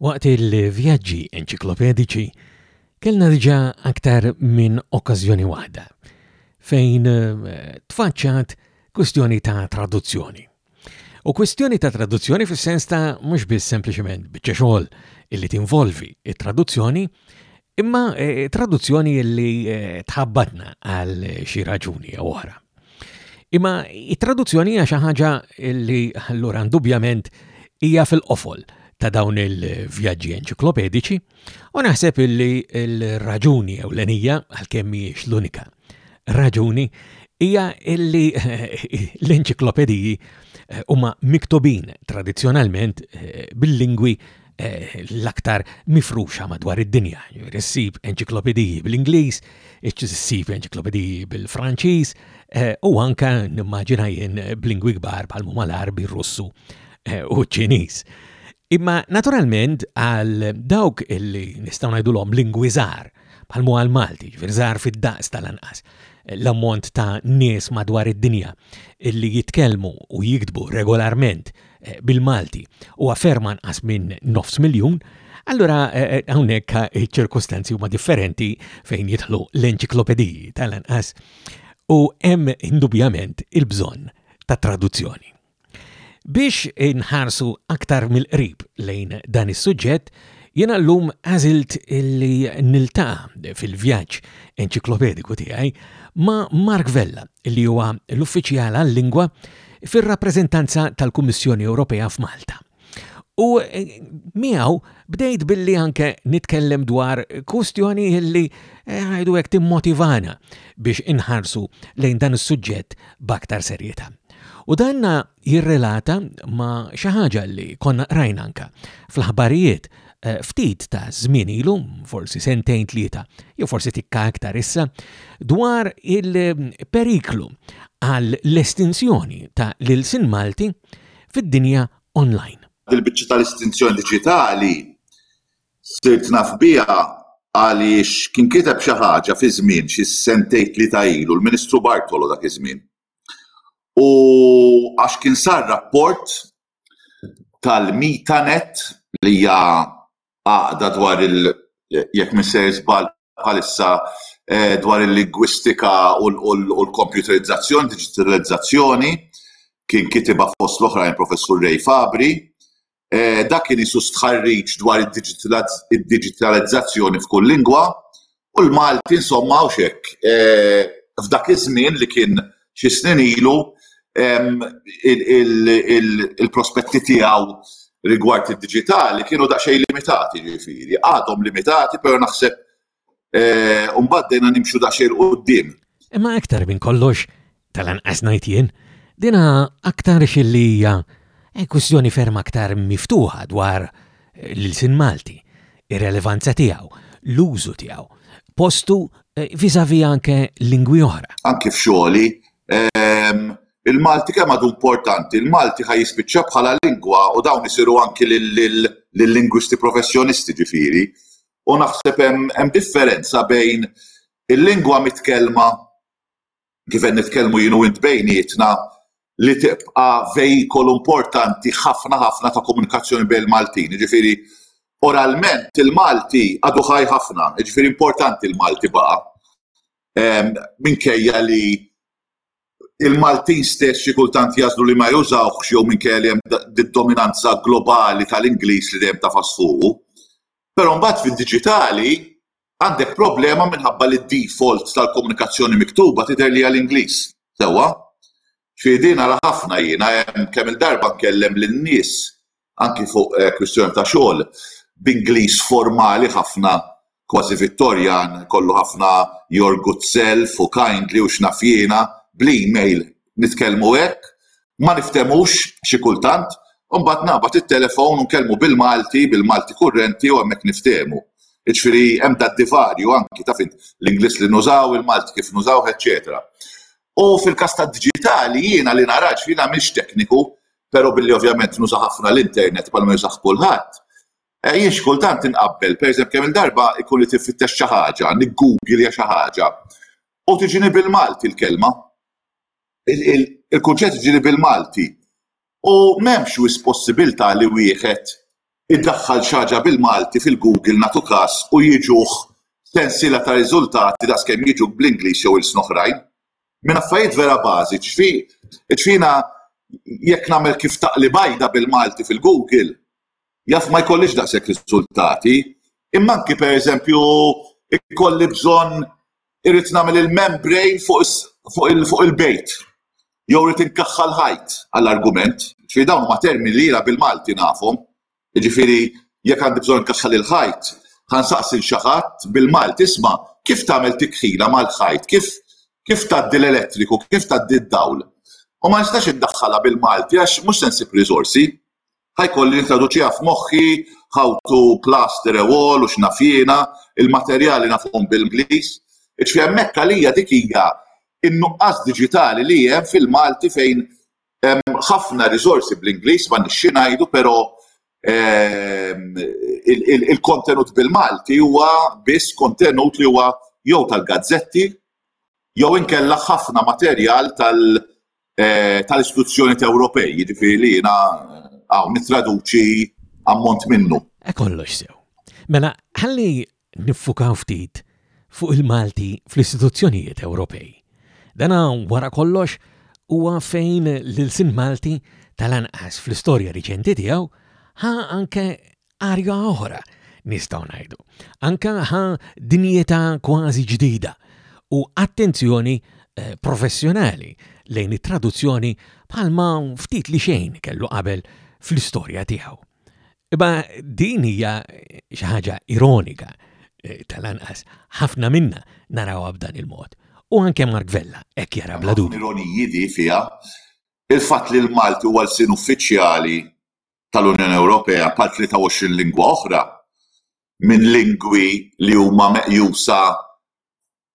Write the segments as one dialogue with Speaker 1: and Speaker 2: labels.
Speaker 1: Waqt il-vjaġġi enċiklopediċi kellna diġà aktar minn okkażjoni waħda fejn eh, tfaċċat kwistjoni ta' traduzzjoni. U kwistjoni ta' traduzzjoni fis-sens ta' mhux biss sempliċement biċċa xogħol illi tinvolvi it-traduzzjoni, Imma traduzzjoni li tħabbatna għal xi raġuni jew oħra. Imma it-traduzzjoni hija xi ħaġa li allura indubjament hija fil-qofol ta' dawn il-vjaġġi enċiklopedici u naħseb illi l-raġuni ewlenija għalkemm mhijiex l-unika raġuni hija li l-enċiklopediji huma miktubin tradizzjonalment bil-lingwi l-aktar mifruxa madwar id-dinja. Jiġifieri ssib enċiklopediji bl-Ingliż, ssib enċiklopediji bil-Franċiż u anke nimmaġina jien b'lingwi kbar bħal huma l-Għarbi, r-Russu u ċ-Ċiniż. Imma naturalment għal dawk li nistgħu ngħidulhom lingwi żgħar, bħal mu għal-Malti, ġifir żgħar fid-daqs tal-anqas, l-ammont ta' nies madwar id-dinja illi jitkellmu u jiktbu regolarment eh, bil-Malti u afferma nqas minn nofs miljun, allura eh, eh, hawnhekk ċirkustanzi huma differenti fejn jidħlu l-enċiklopediji tal-anqas u hemm indubjament il-bżonn ta' traduzzjoni. Biex inħarsu aktar mill-qrib lejn dan is-suġġett, jiena llum għażilt li nilta' fil-vjaġġ enċiklopediku tiegħi ma' Mark Vella li huwa l-Uffiċjal għal-Lingwa fir-Rappreżentanza tal-Kummissjoni Ewropea f'Malta. U eh, miegħu bdejt billi anke nitkellem dwar kustjoni illi eh, ħajdu hekk timmotivana biex inħarsu lejn dan is-suġġett b'aktar serjetà. U danna jirrelata ma' xi ħaġa li konna qrajn anka fl-aħbarijiet eh, ftit ta' żmien ilu, forsi sentejn tlieta, jew forsi tikka aktar issa, dwar il-periklu għall l-estinzjoni ta' l-ilsin Malti fid-dinja online.
Speaker 2: Il-biċċa tal-istinzjoni diġitali sirt naf biha għaliex kien kiteb xi ħaġa fi żmien xi sentejn tlieta ilu l-Ministru Bartolo dak iż-żmien. U għax kien sar rapport tal-Mitanet li hija għaqda dwar il jekk mhux sejr żball bħalissa dwar il-lingwistika u l-kompjuterizzazzjoni, diġitalizzazzjoni, kien kitibha fost l-oħrajn Professur Ray Fabri. Dak kien isu stħarriġ dwar id-diġitalizzazzjoni f'kull lingwa U l-Malti insomma hawnx hekk. F'dak iż-żmien li kien xi snin ilu il-prospetti tiegħu rigward id-diġitali kienu daqsxejn limitati ġifieri. Għadhom limitati però naħseb imbagħad bdejna nimxu daqsxejn 'l quddiem.
Speaker 1: Imma aktar minn kollox Tal-anqas ngħid jien, dinha aktarx li hija kwistjoni ferm aktar miftuħa dwar l-ilsien Malti, ir-relevanza tiegħu, l-użu tiegħu, postu vis-à-vis anke lingwi oħra.
Speaker 2: Anke f'xogħli, il-Malti kemm għadu importanti, il-Malti ħa jispiċċa bħala lingwa u dawn isiru anke l-lingwisti professjonisti ġifieri, u naħseb hemm differenza bejn il-lingwa mitkellma kif qed nitkellmu jien u int bejnietna, li tibqa' vejkolu importanti ħafna ħafna ta' komunikazzjoni bejn il-Maltin. Jiġifieri oralment il-Malti għadu ħaj ħafna, jiġifieri importanti l-Malti baqa'. Ehm, minkejja li il-Maltin stess xi kultant jażlu li ma jużawx jew minkejja li hemm d-dominanza globali tal-Ingliż li dejjem tafas fuqu. Però mbagħad fid-diġitali Għandek problema minħabba li d-default tal-komunikazzjoni miktuba tidher li hija l-Ingliż, sewwa? Ġifieri din ara ħafna jiena hemm kemm-il darba nkellem lin-nies anki fuq kwistjoni ta' xogħol b'Ingliż formali ħafna kważi Vittorjan kollu ħafna your good self u kindly u x'naf jiena bl-email nitkellmu hekk ma niftehmux xi kultant u mbagħad naqbad it-telefon u nkellmu bil-Malti, bil-Malti kurrenti u hemmhekk niftehmu. Jiġifieri hemm dak divarju anki taf int l-Ingliż li nużaw, il-Malti kif nużawh, eċċetera. U fil-każ tad-diġitali jiena li nara, ġifieri jiena m'iniex tekniku, però billi ovvjament nuża ħafna l-internet bħalma jużah kulħadd, eh, jien xi kultant inqabbel, pereżempju kemm-il darba jkun li tinfittex xi ħaġa, niggugilja xi ħaġa u tiġini bil-Malti l-kelma. il-kunċett jiġieli bil-Malti u m'hemmx wisq possibilità li wieħed idaħħal xi ħaġa bil-Malti fil-Google nagħtu każ u jiġuh sensiela ta' riżultati daqskemm jiġuk bl-Ingliż jew ilsna oħrajn. Minn affarijiet vera bażiċi. Ġifi, ġifi jiena jekk nagħmel kif taqli bajda bil-Malti fil-Google, jaf ma jkollix daqshekk riżultati, imma anki pereżempju jkolli bżonn Irrid nagħmel il-membrane fuq il-bejt jew irrid inkaħħa l-ħajt għall-argument. Ġifieri dawn huma termini li jiena bil-Malti nafhom. Jiġifieri jekk għandi bżonn inkaħħal il-ħajt, ħa nsaqsi lil xi ħadd bil-Malti isma' kif tagħmel tikħila mal-ħajt, kif kif tgħaddi l-elettriku, kif tgħaddi d-dawl. U ma nistax indaħħalha bil-Malti għax mhux se nsib riżorsi. Ħa jkolli nittraduċiha f'moħħi, how to plaster a wall u x'naf jiena, il-materjali nafhom bil-Ingliż. Jiġifieri hemmhekk għalija dik hija n-nuqqas diġitali li hemm fil-Malti fejn hemm ħafna riżorsi bl-Ingliż, m'għandniex xi ngħidu, però il-kontenut bil-Malti huwa biss kontenut li huwa jew tal-gazzetti jew inkella ħafna materjal eh, tal-istituzzjoni ta' Ewropej, jiġifieri li jiena għaw eh, nitraduċi ammont minnu.
Speaker 1: E kollox sew. Mela, ħalli niffukaw ftit fuq il-Malti fl-istituzzjonijiet Ewropej. Dana wara kollox huwa fejn l-sin Malti tal-anqas fl-istorja riċenti tiegħu ħa anke Arja oħra, nistgħu ngħidu. Anke ħa dinjità kważi ġdida u attenzjoni eh, professjonali lejn it-traduzzjoni bħalma ftit li xejn kellu qabel fl-istorja tiegħu. Iba din hija xi ħaġa ironika eh, tal-anqas ħafna minna narawha b'dan il-mod. U anke Mark Vella hekk jara bla dubju.
Speaker 2: Ironiji di fiha il-fatt li l-Malti huwa l-sin uffiċjali tal-Unjoni Ewropea bħal 23 lingwa oħra minn lingwi li huma meqjusa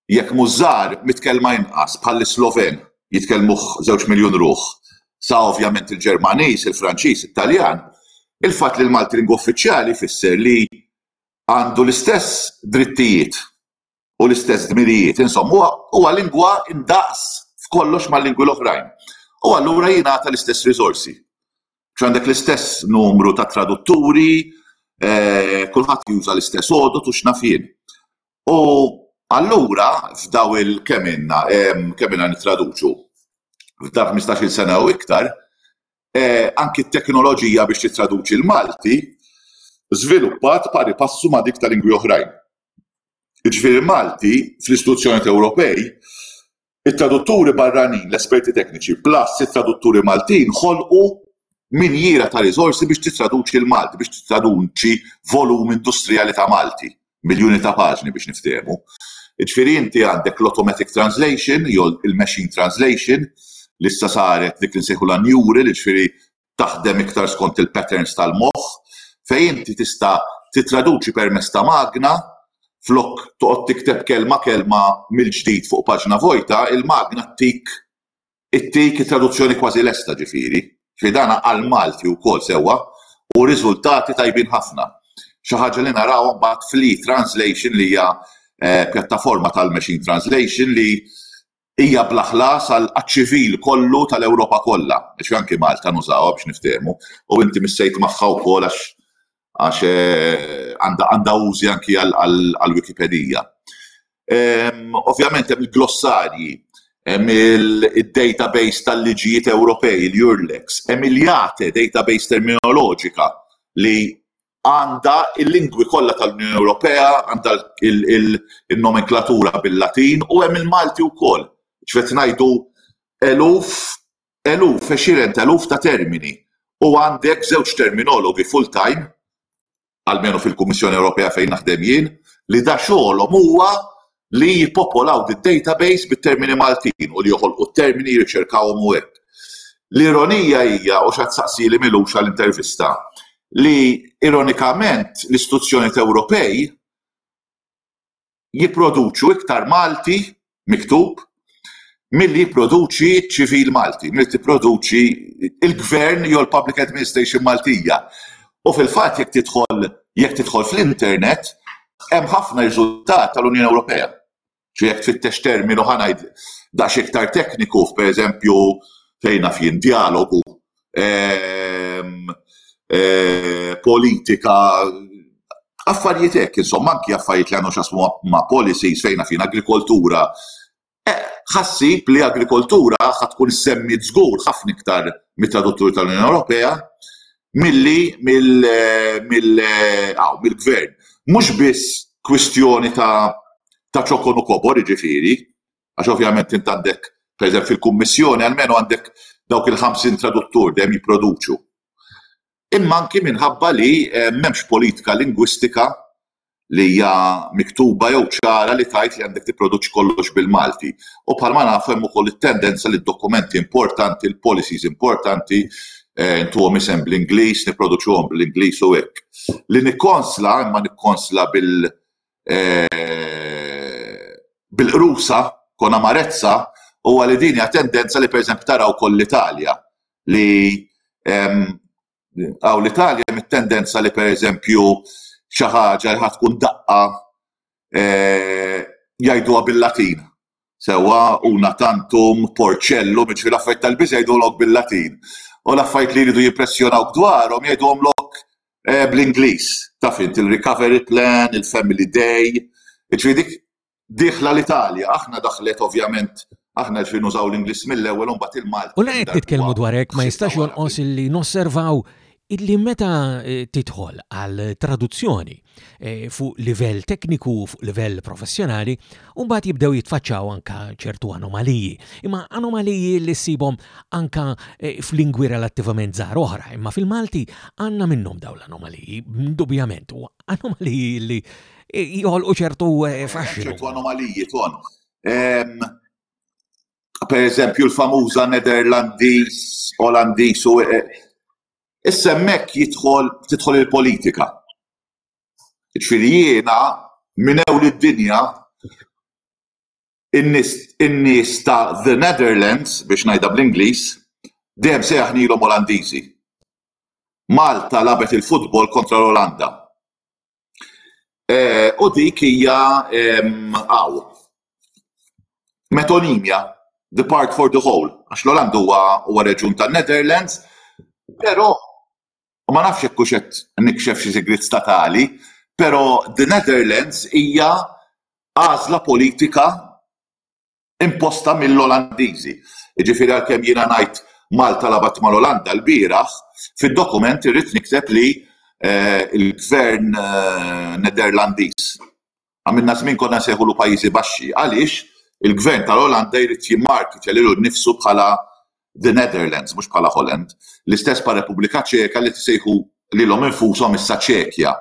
Speaker 2: jekk mhux żgħar, mitkellma inqas, bħall-Isloven, jitkellmuh żewġ miljun ruħ, sa ovvjament il-Ġermaniż, il-Franċiż, it-Taljan, il-fatt li l-Malti lingwa uffiċjali jfisser li għandu l-istess drittijiet u l-istess dmirijiet, insomma, huwa lingwa indaqs f'kollox mal-lingwi l-oħrajn u allura jingħata l-istess riżorsi. X'għandek l-istess numru ta' tradutturi, eh, kulħadd juża l-istess għodot u x'nafien. U allura f'daw il-kemm inna, kemm inna nittraduċu, f'da 15-il sena u iktar, eh, anki t-teknoloġija biex titraduċi l-Malti żviluppat pari passu ma' dik ta' lingwi oħrajn. jiġifieri Malti, fl-istituzzjonijiet Ewropej, it-tradutturi barranin, l-esperti tekniċi, plus it-tradutturi Maltin ħolqu minjiera ta' riżorsi biex tittraduċi l-Malti, biex tittraduċi volum industrijali ta' Malti, miljuni ta' paġni biex niftehmu. Jiġifieri inti għandek l-automatic translation, jew il-machine translation, li issa saret dik li nsejħulha neural, jiġifieri taħdem iktar skont il-patterns tal-moħħ fejn inti tista' tittraduċi permezz ta' magna flok toqgħod tikteb kelma kelma mill-ġdid fuq paġna vojta, il-magna ttik ittik it-traduzzjoni kważi lesta ġifieri. Ġifieri dana għall-Malti wkoll sewwa u riżultati tajbin ħafna. Xi ħaġa li naraw mbagħad fl-e-translation li hija pjattaforma tal-machine translation li hija bla ħlas għaċ-ċivil kollu tal-Ewropa kollha, għax anki Malta nużawha biex niftehmu, u inti missejt magħha wkoll għax għax għandha għandha użi anki għall-Wikipedija. Ovvjament hemm il-glossarji, hemm il-database tal-liġijiet Ewropej, il-EURLEX, hemm il-JATE, Database Terminoloġika, li għandha l-lingwi kollha tal-Unjoni Ewropea, għandha il-nomenklatura bil-Latin u hemm il-Malti wkoll. Ġifieri ngħidu eluf, eluf, għexieren ta' eluf ta' termini u għandek żewġ terminologi full-time, almenu fil-Kummissjoni Ewropea fejn naħdem jien, li da xogħolhom huwa li jippopolaw d-database bit-termini Maltin u li joħolqu t-termini, jirriċerkawhom u hekk. L-ironija hija, u x'għad saqsili Milux għal intervista, li ironikament l-istituzzjonijiet Ewropej jipproduċu iktar Malti miktub milli jipproduċi ċ-ċivil Malti, milli tipproduċi l-gvern jew il-public administration Maltija. U fil-fatt jekk tidħol jekk tidħol fl-internet hemm ħafna riżultat tal-Unjoni Ewropea. Xi jekk tfittex terminu ħanajd daqs iktar tekniku, pereżempju fejn naf jien dialogu politika affarijiet hekk, insomma, anki affarijiet li għandhom xasmu ma' policies fejn għafin agrikoltura. Eh, ħassib li agrikoltura ħatkun semmi żgur ħafna iktar mit-traduttur tal-Unjoni Ewropea milli eh, mill-gvern. Mhux biss kwistjoni ta' ta' ċokon u kobor, ġifiri, Għax ovvjament int għandek, pereżempju fil-Kummissjoni almenu għandek dawk il-50 traduttur dejjem jipproduċu. Imma anki minħabba li eh, m'hemmx politika lingwistika li hija miktuba jew ċara li tajt li għandek tipproduċi kollox bil-Malti. U bħalma nafu hemm ukoll it-tendenza li d-dokumenti importanti, l-policies importanti, eh, ntuhom isem bl-Ingliż, nipproduċuhom bl-Ingliż u hekk. Li nikkonsla, imma nikkonsla bil- bil-qrusa, con amarezza, huwa li din hija tendenza li pereżempju tara wkoll l-Italja li hawn l-Italja hemm it-tendenza li pereżempju xi ħaġa li ħa tkun daqqa jgħiduha bil-Latin. Sewwa, una tantum, porcellum, jiġifieri l-affarijiet tal-biża' jgħidulhom bil-Latin. U l-affarijiet li jridu jippressjonawk dwarhom jgħiduhomlok bl-Ingliż. Taf int, il-recovery plan, il-family day. Jiġifieri dik dieħla l-Italja. Aħna daħlet ovvjament, aħna jiġifieri nużaw l-Ingliż mill-ewwel u mbagħad il-Malti.
Speaker 1: U la qed titkellmu dwar hekk ma jistax jonqos illi nosservaw illi meta tidħol għal traduzzjoni fuq livell tekniku u fuq livell professjonali, mbagħad jibdew jitfaċċaw anka ċertu anomaliji, imma anomaliji li ssibhom anka f'lingwi relattivament żgħar oħra, imma fil-Malti għandna minnhom dawn l-anomaliji, indubjament, u anomaliji li joħolqu ċertu faxxinu.
Speaker 2: Ċertu anomaliji, Ton. pereżempju l-famuża Netherlandiż, Olandiż u issa hemmhekk jidħol tidħol il-politika. Ġifieri jiena minn ewwel id-dinja in-nies ta' the Netherlands biex ngħidha bl-Ingliż dejjem sejjaħnilhom Olandiżi. Malta lagħbet il-futbol kontra l-Olanda. Eh, u dik hija għaw. Metonimia, the part for the whole, għax l-Oland huwa huwa reġjun tan-Netherlands, però ma nafx jekk hux qed nikxef xi sigriet statali, però the Netherlands hija għażla politika imposta mill-Olandiżi. Jiġifieri għalkemm jiena ngħid Malta lagħbet mal-Olanda lbieraħ, fid-dokument irrid nikteb li l-Gvern Netherlandiż. Għamilna żmien konna nsejħulu Pajjiżi Baxxi. Għaliex il-Gvern tal-Olanda jrid jimmarkitja lilu nnifsu bħala The Netherlands, mhux bħala Holland. L-istess pa' Repubblika Ċeka li tisejħu lilhom infushom issa Ċekja.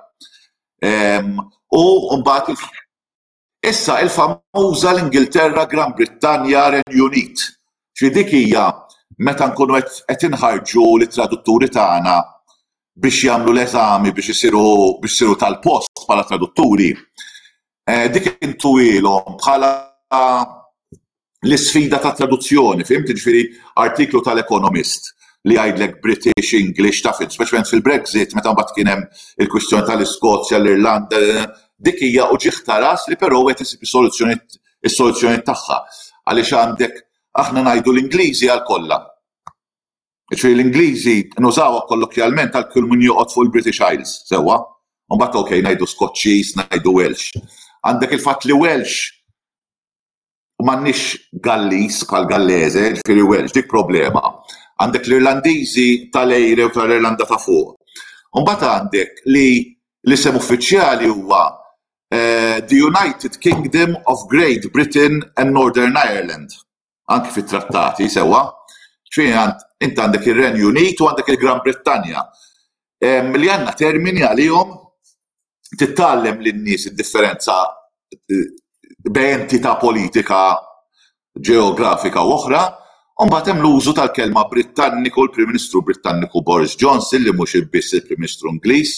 Speaker 2: U mbagħad Issa il-famuża l-Ingilterra, Gran Brittanja, Renju Unit. Ġifieri dik hija meta nkunu qed qed inħarġu lit-tradutturi tagħna biex jagħmlu l-eżami biex isiru biex isiru tal-post bħala tradutturi, dik intuhielhom bħala l-isfida ta' traduzzjoni, fhimt? Jiġifieri artiklu tal-Economist li jgħidlek British, English, taf, speċjalment fil-Brexit, meta mbagħad kien hemm il-kwistjoni tal-Iskozja, l-Irlanda, dik hija u ġieħ ta' ras li però qed isib is-soluzzjonijiet tagħha. Għaliex għandek aħna ngħidu l-Ingliżi għal kollha. Ġifieri l-Ingliżi nużawha kollokjalment għal kull min joqgħod fuq il-British Isles, sewwa. Mbagħad okej ngħidu Skoċċiż, ngħidu Welsh. Għandek il-fatt li Welsh U m'għandniex Galliż bħal Gallese, jiġifieri Welsh, dik problema. Għandek l-Irlandiżi tal-Eire u tal-Irlanda ta' Fuq. Imbagħad għandek li l-isem uffiċjali huwa eh, The United Kingdom of Great Britain and Northern Ireland. Anki fit-trattati, sewa. Ġifieri int għandek ir-Renju Unit u għandek il-Gran Brittanja. li għandna termini għalihom, titgħallem lin-nies id-differenza bejn entità politika ġeografika u oħra, u mbagħad hemm l-użu tal-kelma Brittanniku, il-Prim Ministru Brittanniku Boris Johnson li mhux biss il-Prim Ministru Ingliż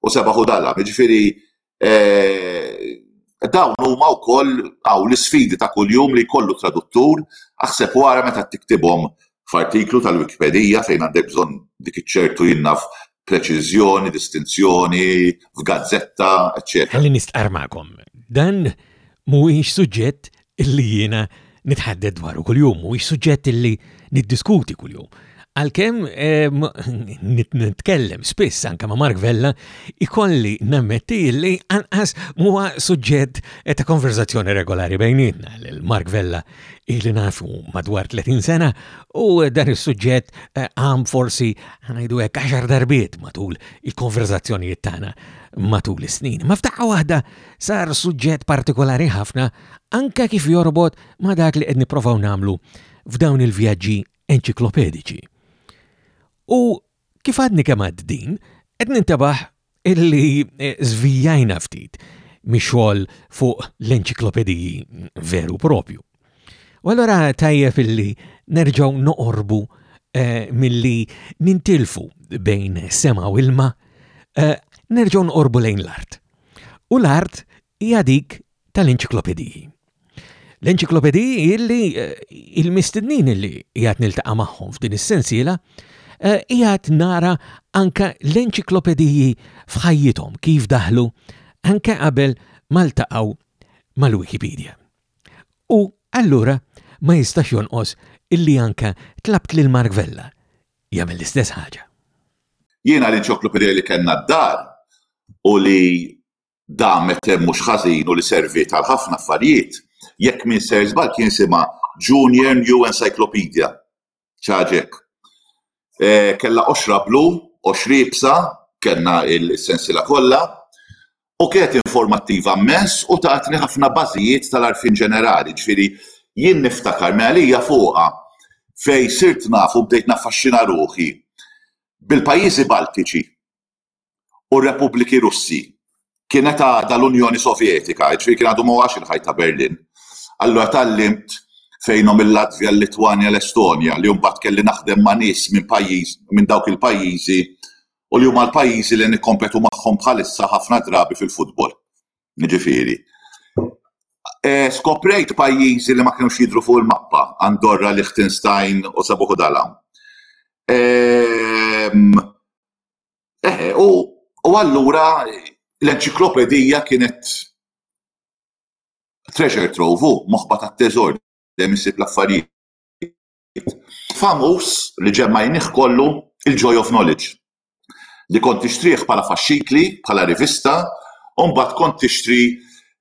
Speaker 2: u sebaħ u dagħlam. Jiġifieri dawn huma wkoll hawn l-isfidi ta' kuljum li jkollu traduttur, aħseb u ara meta tiktibhom f'artiklu tal-Wikipedija fejn għandek bżonn dik iċ-ċertu jien naf preċiżjoni, distinzjoni, f'gazzetta, eċċetera.
Speaker 1: Ħalli nistqarr magħkom, dan mhuwiex suġġett li jiena nitħadded dwaru kuljum, mhuwiex suġġett li niddiskuti kuljum. Għalkemm ehm, nitkellem spiss anke ma' Mark Vella, ikolli nammetti li anqas huwa suġġett ta' konverzazzjoni regolari bejnietna lil Mark Vella li nafu madwar 30 sena u dan is-suġġett eh, għam forsi ngħidu hekk għaxar darbiet matul il-konverzazzjonijiet tagħna matul is-snin. Ma f'daqqa waħda sar suġġett partikolari ħafna anke kif jorbot ma' dak li qed nipprovaw nagħmlu f'dawn il-vjaġġi enċiklopediċi. U kif għadni kemm din, qed nintabaħ illi eh, żvijajna ftit mix-xogħol fuq l-enċiklopediji veru propju. U allura tajjeb illi nerġgħu noqorbu eh, milli nintilfu bejn sema u ilma, eh, nerġgħu noqorbu lejn l-art. U l-art hija dik tal-enċiklopediji. L-enċiklopediji illi eh, il-mistednin illi jgħat niltaqa' magħhom f'din is-sensiela eh, jgħat nara anka l-enċiklopediji f'ħajjithom kif daħlu anka qabel maltaqgħu mal-Wikipedia. U allura ma jistax jonqos illi anke tlabt lil Mark Vella jagħmel l-istess ħaġa.
Speaker 2: Jiena l-enċoklopedija li kellna d-dar u li damet hemm mhux ħażin u li serviet għal ħafna affarijiet, jekk m'inser żball kien isimha Junior New Encyclopedia. ċaġek. Eh, kella oxra blu, oxri ibsa, kellna il-sensila kollha, u kienet informattiva mmens u tatni ħafna bażijiet tal-arfin ġenerali, ġifieri jien niftakar mela li hija fuqha fej sirt nafu bdejt naffaxxina ruħi bil-pajjiżi Baltiċi. u r-Repubbliki Russi, kienet għadha l-Unjoni Sovjetika, jiġifieri kien għadu ma waqax il-Ħajt ta' Berlin. Allura tgħallimt fejnhom il-Latvja, l-Litwanja, l-Estonja li mbagħad kelli naħdem ma' nies minn pajjiż minn dawk il-pajjiżi u li huma l-pajjiżi li nikkompetu magħhom bħalissa ħafna drabi fil-futbol. Jiġifieri. Eh, skoprejt pajjiżi li ma kienux jidru fuq il-mappa, Andorra, Liechtenstein u Sabuħu Dalam. Ehm, Eħe, u, u allura l-enċiklopedija kienet treasure trove, moħba ta' teżor, dem isib l-affarijiet. Famus li ġemmajnih kollu il-Joy of Knowledge li kont tixtrih bħala faxxikli, bħala rivista, u mbagħad kont tixtri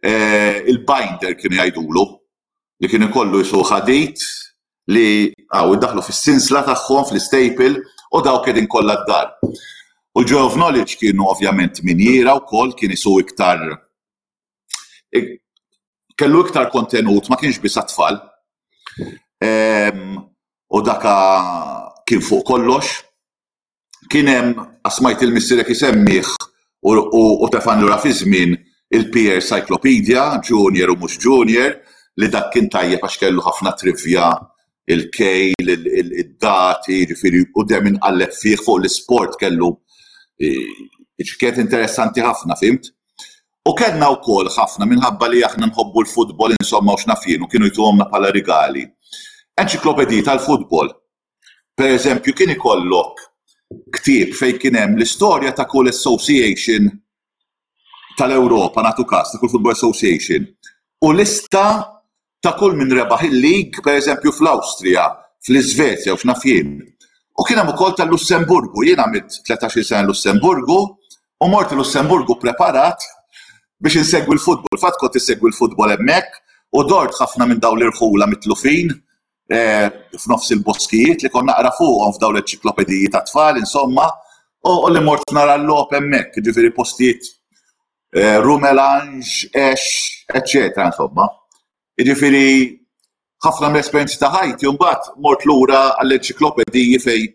Speaker 2: eh, il-binder kienu jgħidulu li kien ikollu jisu ħadit li hawn iddaħħlu fis-sinsla tagħhom fl-istejpil u dawk qegħdin kollha d-dar. U l-Joy of Knowledge kienu ovvjament minjiera wkoll kien isu iktar kellu iktar kontenut ma kienx biss tfal ehm, u daka kien fuq kollox kien hemm, għax smajt lil missierek isemmih u tefgħan lura fiż-żmien, il-Pear Cyclopedia, junior u mhux junior, li dak kien tajjeb għax kellu ħafna trivja, il-kejl, id-dati, jiġifieri u dejjem inqalleb fih fuq l-isport kellu, kienet interessanti ħafna, fhimt? U kellna wkoll ħafna, minħabba li aħna nħobbu l-futbol insomma u x'naf jien u kienu jtuhomlna bħala rigali, enċiklopediji tal-futbol. Pereżempju kien ikollok ktieb fejn kien hemm l-istorja ta' kull association tal-Ewropa nagħtu każ, ta' kull football association, u lista ta' kull min rebaħ il-league pereżempju fl-Awstrija, fl-Iżvezja u x'naf jien. U kien hemm ukoll tal-Lussemburgu, jien għamilt tletax-il sena l-Lussemburgu u mort il-Lussemburgu ppreparat biex insegwi l-football. Fatt kont insegwi l-football hemmhekk u dort ħafna minn dawn l-irħula mitlufin f'nofs il-boskijiet li kont naqra fuqhom f'dawn l-eċiklopediji tat-tfal, insomma, u li mort nara l-logħob hemmhekk, ġifieri postijiet eh, Rumelange, Ex, eċċetera, insomma. Ġifieri ħafna mill-esperjenzi ta' ħajti mbagħad mort lura għall-eċiklopediji fej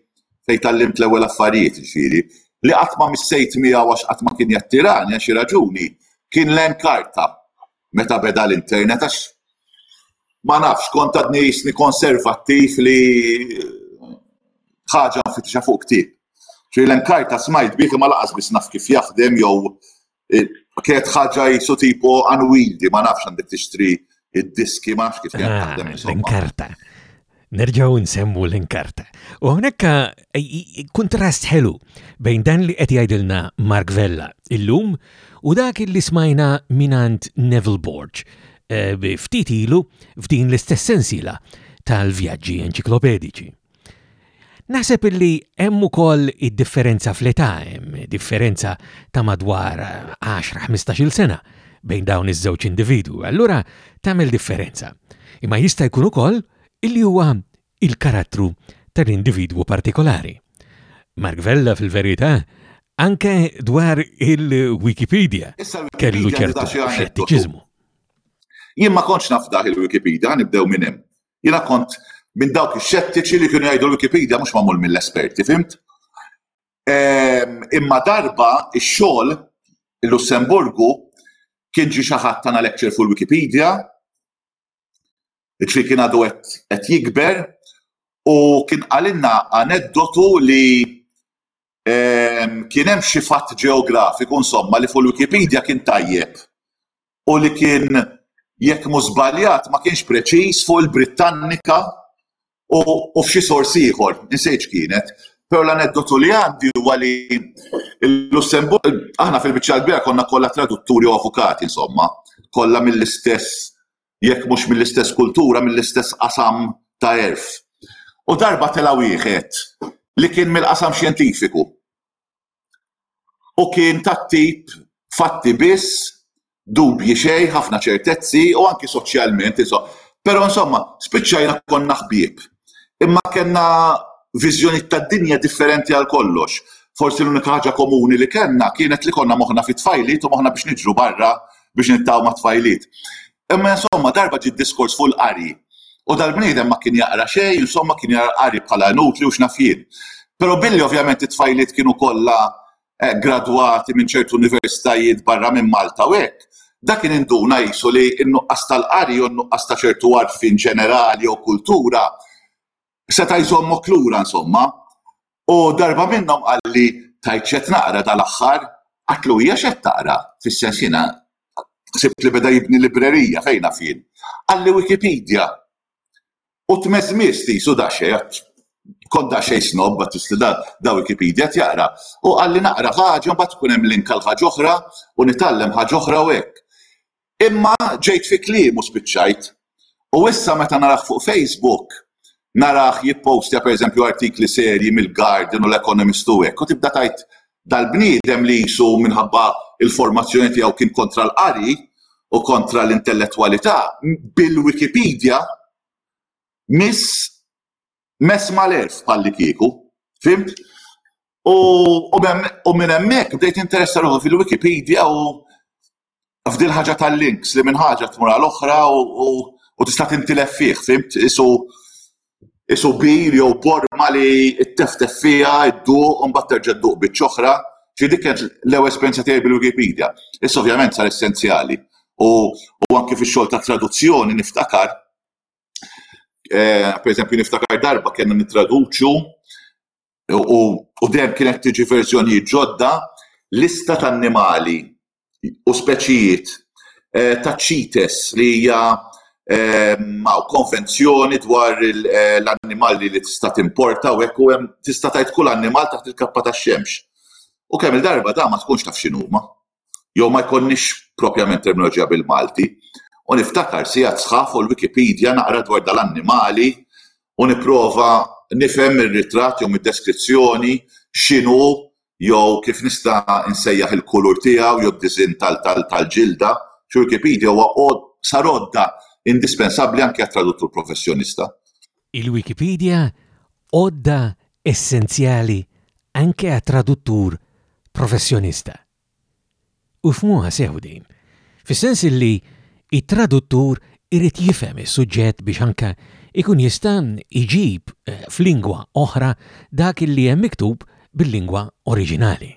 Speaker 2: fej tallimt l-ewwel affarijiet ġifieri li qatt ma missejt miegħu għax qatt ma kien jattirani għax raġuni kien l-enkarta meta beda l-internet għax ma nafx kont għadni jisni konservattiv li ħaġa nfitxa fuq ktieb. Ġri l-enkarta smajt bih ma laqas biss naf kif jaħdem jew eh, kienet ħaġa jisu tipo unwieldy ma nafx għandek tixtri id-diski ma nafx kif kienet
Speaker 1: eh, taħdem insomma. L-enkarta. nerġaw nsemmu l-inkarta. U hawnhekka kuntrast ħelu bejn dan li qed jgħidilna Mark Vella illum u dak li smajna minant Neville Borg eh, ftit ilu f'din l-istess sensila tal-vjaġġi enċiklopedici. Naħseb illi hemm ukoll id-differenza fl-età, hemm differenza ta' madwar 10-15 sena bejn dawn iż-żewġ individwu. Allura tagħmel differenza, imma jista' jkun ukoll illi huwa il-karattru tal-individwu partikolari. Mark Vella fil-verità anke dwar il-Wikipedia kellu ċertu xettiċiżmu.
Speaker 2: Jien ma kontx nafdaħ il-Wikipedia, nibdew minn hemm. Jiena kont minn dawk ix-xettiċi li kienu jgħidu l-Wikipedia mhux magħmul mill-esperti, fimt? Imma darba x-xogħol, il-Lussemburgu, kien ġie xi ħadd tana lecture fuq il-Wikipedia, ġifieri kien għadu qed jikber, u kien qalilna aneddotu li kien hemm xi fatt ġeografiku insomma li fuq il-Wikipedia kien tajjeb u li kien jekk mhux żbaljat ma kienx preċiż fuq il-Brittannika u f'xi sors ieħor, insejt x'kienet. Però l-aneddotu li għandi huwa li l-Lussemburg, aħna fil-biċċa l-kbira konna kollha tradutturi u avukati insomma, kollha mill-istess jekk mhux mill-istess kultura, mill-istess qasam ta' għerf. U darba tela' wieħed li kien mill-qasam xjentifiku. u kien tat-tip fatti biss, dubji xejn, ħafna ċertezzi u anki soċjalment insomma. Però insomma, spiċċajna konna ħbieb. Imma kellna viżjonijiet tad-dinja differenti għal kollox. Forsi l-unika ħaġa komuni li kellna kienet li konna moħħna fit-tfajliet u moħħna biex niġru barra biex niltaqgħu mat-tfajliet. Imma insomma darba ġie diskors fuq il-qari u dal-bniedem ma kien jaqra xejn insomma kien jara l-qari bħala inutli u x'naf jien. Però billi ovvjament it-tfajliet kienu kollha gradwati minn ċertu universitajiet barra minn Malta u hekk, dak kien induna qisu li n-nuqqas tal-qari jew n-nuqqas ta' ċertu għarfien ġenerali jew kultura Seta' jżommok lura insomma. U darba minnhom qalli, Tgħidx qed naqra dal-aħħar? Għidtlu, Hija x'qed taqra? Fis-sens jiena ħsibt li beda jibni librerija, fejn naf jien. Qalli Wikipedia. U tmeżmiżt qisu daqsxejn għax kont daqsxejn snob għax qist li dan da Wikipedia qed jaqra. U qalli naqra ħaġa mbagħad ikun hemm link għal ħaġa oħra u nitgħallem ħaġa oħra u hekk. Imma ġejt fi kliem u spiċċajt. U issa meta narah fuq Facebook, narah jippostja pereżempju artikli serji mill-Guardian u l-Economist u hekk u tibda tgħid dal-bniedem li qisu minħabba l-formazzjoni tiegħu kien kontra l-qari u kontra l-intellettwalità, bil-Wikipedia miss mess mal-għerf bħallikieku. Fhimt? U minn hemmhekk bdejt ninteressa ruħi fil-Wikipedia u f'dil ħaġa tal-links li minn ħaġa tmur għal oħra u tista' tintilef fih, fimt? Isu isu bil jew borma li t-teftef fiha, id-duq, u mbagħad terġa' dduq biċċa oħra. Ġi dik l-ewwel esperjenza tiegħi bil-Wikipedia. Issa ovvjament sar essenzjali. U anke fix-xogħol ta' traduzzjoni niftakar, eh, per eżempju niftakar darba kellna nittraduċu u dejjem kienet tiġi verżjonijiet ġodda, lista ta' annimali u speċijiet ta' CITES li hija konvenzjoni dwar l-annimali li tista' timporta u hekk u hemm tista' tgħid kull annimal taħt il-kappa tax-xemx. U kemm-il darba dan ma tkunx taf x'inhuma. jew ma jkollniex propjament terminoloġija bil-Malti, u niftakar sigħat sħaħ fuq il-Wikipedia naqra dwar dal-annimali u nipprova nifhem ir-ritratt jew mid-deskrizzjoni x'inhu jew kif nista' nsejjaħ il-kulur tiegħu jew d-diżinn tal-ġilda, xi Wikipedia huwa sar għodda indispensabbli anke għat-traduttur professjonista.
Speaker 1: Il-Wikipedija għodda essenzjali anke għat-traduttur professjonista. U ifhmuha sew din, fis-sens li t-traduttur irid jifhem is-suġġett biex anke jkun jista' jġib f'lingwa oħra dak li hemm miktub bil-lingwa oriġinali.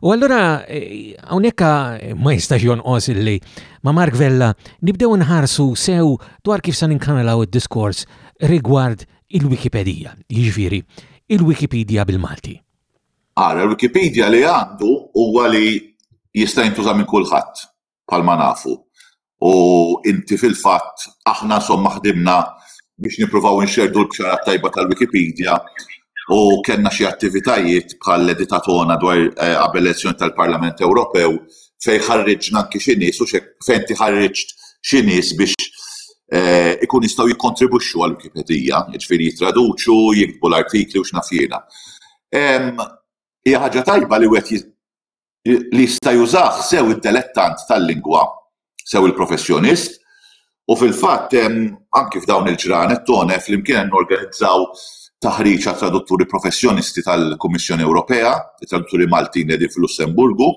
Speaker 1: U allura eh, hawnhekk eh, ma jistax jonqos illi ma' Mark Vella nibdew nħarsu sew dwar kif se ninkanalaw id-diskors rigward il-Wikipedija, jiġifieri il-Wikipedia bil-Malti.
Speaker 2: Ara, il-Wikipedia li għandu huwa li jista' jintuża minn kulħadd. bħalma nafu. U inti fil-fatt aħna somma ħdimna biex nippruvaw inxerdu l-bxara tajba tal-Wikipedia u kellna xi attivitajiet bħal editatona dwar eh, qabel elezzjoni tal-Parlament Ewropew fejn ħarriġna anki xi nies u fejn tiħarriġt xi nies biex eh, ikun jistgħu jikkontribwixxu għal Wikipedia, jiġifieri jitraduċu, jiktbu l-artikli u x'nafjena. Hija ħaġa tajba li wieħed li jista' jużah sew id-delettant tal-lingwa sew il-professjonist u fil-fatt hemm anki f'dawn il-ġranet tone flimkien norganizzaw taħriġ għat-tradutturi professjonisti tal-Kummissjoni Ewropea, it-tradutturi Maltin li qegħdin fil-Lussemburgu,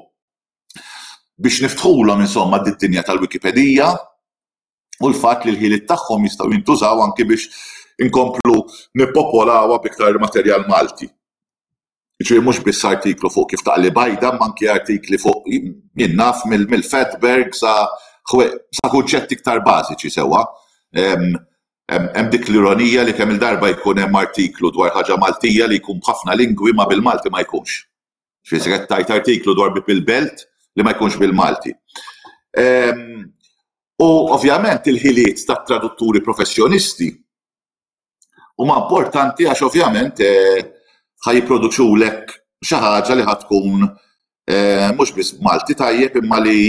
Speaker 2: biex niftħulhom insomma d-dinja tal-Wikipedija. u l-fatt li l-ħiliet tagħhom jistgħu jintużaw anki biex inkomplu nippopolawha b'iktar materjal Malti. Ġifieri mhux biss artiklu fuq kif taqli bajda, imma anki artikli fuq jien naf mill-fatberg sa sa kunċetti iktar bażiċi sewwa. Hemm dik l-ironija li kemm-il darba jkun hemm artiklu dwar ħaġa Maltija li jkun b'ħafna lingwi ma bil-Malti ma jkunx. Frizret tajt artiklu dwar bib il-belt li ma jkunx bil-Malti. Ehm, u ovvjament il-ħiliet tat tradutturi professjonisti huma importanti għax ovvjament eh, ħaj jipproduċu lek xi ħaġa li ħatkun eh, mhux biss Malti tajjeb imma li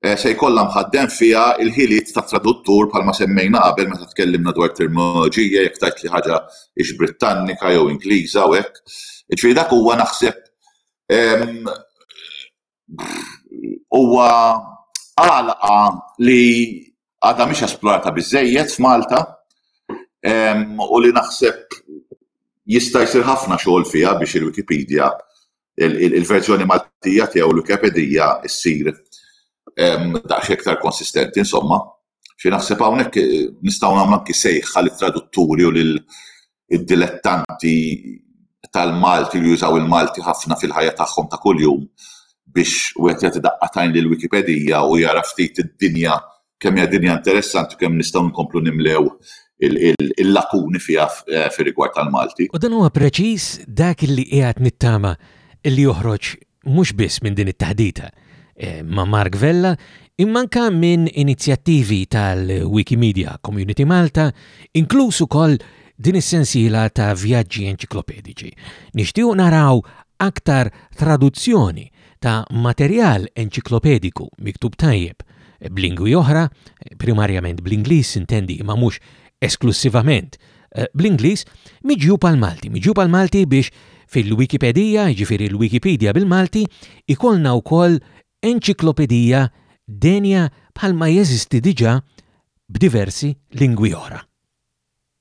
Speaker 2: se jkollha mħadden fiha l-ħiliet ta' traduttur bħalma semmejna qabel meta tkellimna dwar terminoloġija jekk tgħid li ħaġa hix Brittannika jew Ingliża u hekk. Ġifieri dak huwa naħseb huwa għalqa li għadha mhix esplorata biżejjed f'Malta u li naħseb jista' jsir ħafna xogħol fiha biex il-Wikipedia il-verżjoni Maltija tiegħu l-Wikipedija ssir daqs iktar konsistenti insomma. Xi naħseb hawnhekk eh, nistgħu nagħmlu anki sejħa li tradutturi u lil id-dilettanti tal-Malti li jużaw il-Malti ħafna fil-ħajja tagħhom ta' kuljum biex wieħed jagħti daqqatajn lil Wikipedija u jara ftit id-dinja kemm hija dinja interessanti u kemm nistgħu nkomplu nimlew il-lakuni fiha fir-rigward tal-Malti.
Speaker 1: U dan huwa preċiż dak li qiegħed nittama li joħroġ mhux biss minn din it-taħdita ma' Mark Vella, imma anke minn inizjattivi tal-Wikimedia Community Malta, inkluż ukoll din is-sensiela ta' vjaġġi enċiklopediċi. Nixtiequ naraw aktar traduzzjoni ta' materjal enċiklopediku miktub tajjeb b'lingwi oħra, primarjament bl-Ingliż sintendi imma mhux esklussivament eh, bl-Ingliż, miġjub għal Malti. Miġjub għal Malti biex fil-Wikipedija, jiġifieri l-Wikipedia bil-Malti, ikollna wkoll enċiklopedija denja bħalma jeżisti diġà b'diversi lingwi oħra.